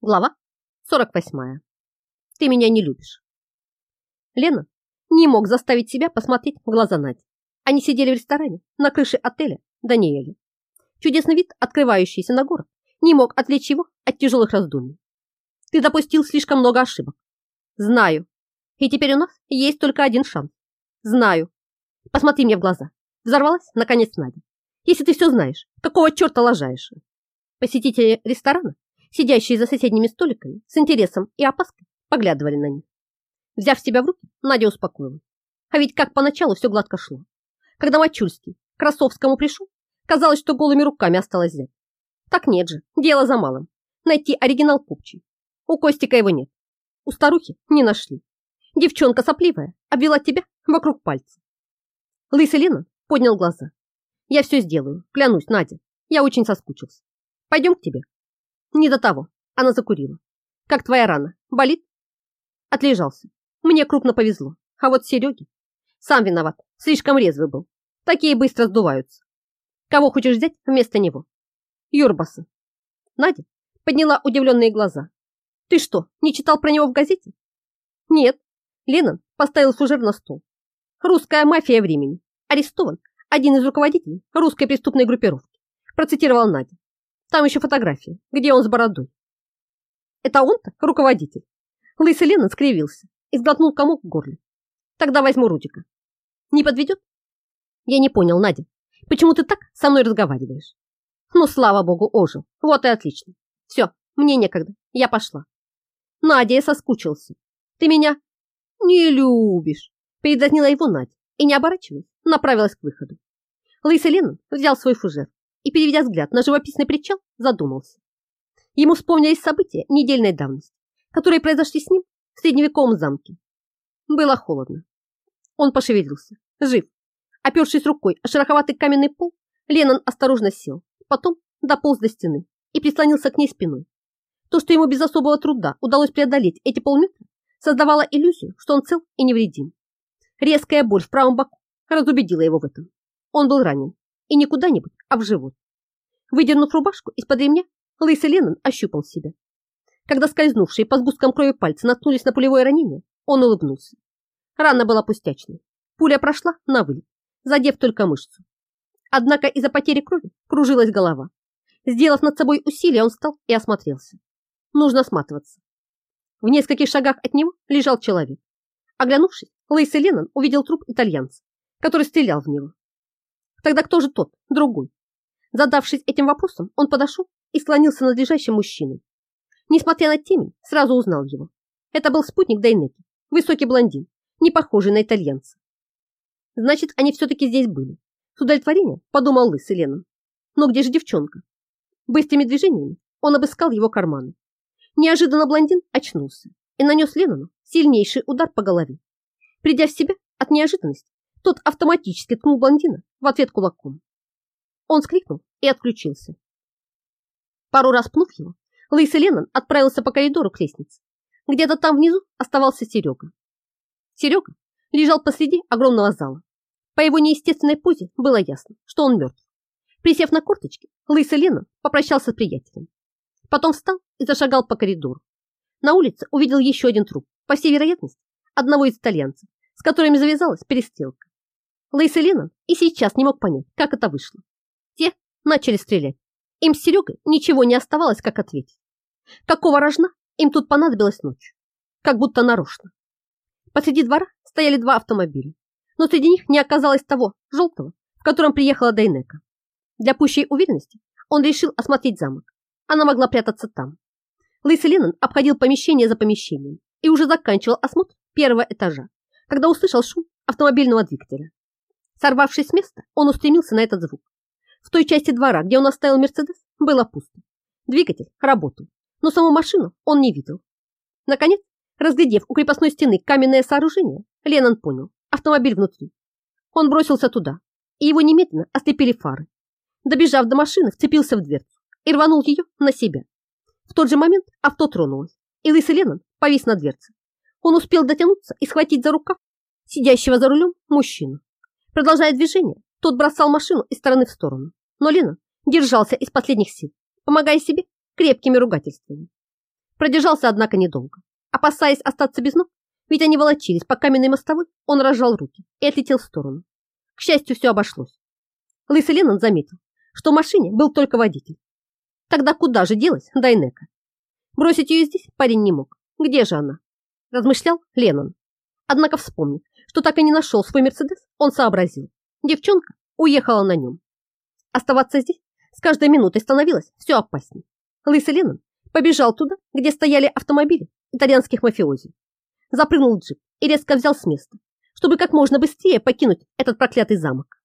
Глава 48. Ты меня не любишь. Лена не мог заставить себя посмотреть в глаза Нади. Они сидели в ресторане на крыше отеля Даниэля. Чудесный вид, открывающийся на город, не мог отвлечь его от тяжелых раздумий. Ты допустил слишком много ошибок. Знаю. И теперь у нас есть только один шанс. Знаю. Посмотри мне в глаза. Взорвалась, наконец, Надя. Если ты все знаешь, какого черта лажаешь? Посетители ресторана сидящие за соседними столиками, с интересом и опаской поглядывали на них. Взяв себя в руки, Надя успокоилась. А ведь как поначалу все гладко шло. Когда Мачульский к Красовскому пришел, казалось, что голыми руками осталось взять. Так нет же, дело за малым. Найти оригинал пупчий. У Костика его нет. У старухи не нашли. Девчонка сопливая обвела тебя вокруг пальца. Лысый Ленин поднял глаза. Я все сделаю, клянусь, Надя. Я очень соскучился. Пойдем к тебе. Не до того. Она закурила. Как твоя рана? Болит? Отлежался. Мне крупно повезло. А вот Сереге... Сам виноват. Слишком резвый был. Такие быстро сдуваются. Кого хочешь взять вместо него? Юрбаса. Надя подняла удивленные глаза. Ты что, не читал про него в газете? Нет. Леннон поставил фужер на стол. Русская мафия времени. Арестован один из руководителей русской преступной группировки. Процитировал Надя. Там еще фотография, где он с бородой. Это он-то руководитель. Лысый Ленин скривился и сглотнул комок в горле. Тогда возьму Рудика. Не подведет? Я не понял, Надя, почему ты так со мной разговариваешь? Ну, слава богу, ожил. Вот и отлично. Все, мне некогда. Я пошла. Надя, я соскучился. Ты меня не любишь. Передразнила его Надя и, не оборачиваясь, направилась к выходу. Лысый Ленин взял свой фужер и, переведя взгляд на живописный причал, задумался. Ему вспомнились события недельной давности, которые произошли с ним в средневековом замке. Было холодно. Он пошевелился, жив. Опершись рукой о шероховатый каменный пол, Леннон осторожно сел, потом дополз до стены и прислонился к ней спиной. То, что ему без особого труда удалось преодолеть эти полметра, создавало иллюзию, что он цел и невредим. Резкая боль в правом боку разубедила его в этом. Он был ранен, и не куда-нибудь, а в живот. Выдернув рубашку из-под ремня, лысый Леннон ощупал себя. Когда скользнувшие по сгусткам крови пальцы наткнулись на пулевое ранение, он улыбнулся. Рана была пустячной. Пуля прошла на вылет, задев только мышцу. Однако из-за потери крови кружилась голова. Сделав над собой усилие, он встал и осмотрелся. Нужно сматываться. В нескольких шагах от него лежал человек. Оглянувшись, Лысый Леннон увидел труп итальянца, который стрелял в него. Тогда кто же тот, другой? Задавшись этим вопросом, он подошел и склонился над лежащим мужчиной. Несмотря на темень, сразу узнал его. Это был спутник Дайнеки, высокий блондин, не похожий на итальянца. Значит, они все-таки здесь были. С удовлетворением подумал лысый Леннон. Но где же девчонка? Быстрыми движениями он обыскал его карманы. Неожиданно блондин очнулся и нанес Леннону сильнейший удар по голове. Придя в себя от неожиданности, тот автоматически ткнул блондина в ответ кулаком. Он скрикнул и отключился. Пару раз пнув его, Лысый Леннон отправился по коридору к лестнице. Где-то там внизу оставался Серега. Серега лежал посреди огромного зала. По его неестественной позе было ясно, что он мертв. Присев на корточки, Лысый Леннон попрощался с приятелем. Потом встал и зашагал по коридору. На улице увидел еще один труп, по всей вероятности, одного из итальянцев, с которыми завязалась перестрелка. Леннон и сейчас не мог понять, как это вышло. Те начали стрелять. Им с Серегой ничего не оставалось, как ответить. Какого рожна им тут понадобилась ночь? Как будто нарочно. Посреди двора стояли два автомобиля, но среди них не оказалось того, желтого, в котором приехала Дайнека. Для пущей уверенности он решил осмотреть замок. Она могла прятаться там. Лысый Леннон обходил помещение за помещением и уже заканчивал осмотр первого этажа, когда услышал шум автомобильного двигателя. Сорвавшись с места, он устремился на этот звук. В той части двора, где он оставил Мерседес, было пусто. Двигатель работал, но саму машину он не видел. Наконец, разглядев у крепостной стены каменное сооружение, Леннон понял – автомобиль внутри. Он бросился туда, и его немедленно ослепили фары. Добежав до машины, вцепился в дверцу и рванул ее на себя. В тот же момент авто тронулось, и лысый Леннон повис на дверце. Он успел дотянуться и схватить за рукав сидящего за рулем мужчину. Продолжая движение, тот бросал машину из стороны в сторону, но Лена держался из последних сил, помогая себе крепкими ругательствами. Продержался, однако, недолго. Опасаясь остаться без ног, ведь они волочились по каменной мостовой, он разжал руки и отлетел в сторону. К счастью, все обошлось. Лысый Леннон заметил, что в машине был только водитель. Тогда куда же делась Дайнека? Бросить ее здесь парень не мог. Где же она? Размышлял Леннон. Однако вспомнив, что так и не нашел свой Мерседес, он сообразил. Девчонка уехала на нем. Оставаться здесь с каждой минутой становилось все опаснее. Лысый Леннон побежал туда, где стояли автомобили итальянских мафиози. Запрыгнул джип и резко взял с места, чтобы как можно быстрее покинуть этот проклятый замок.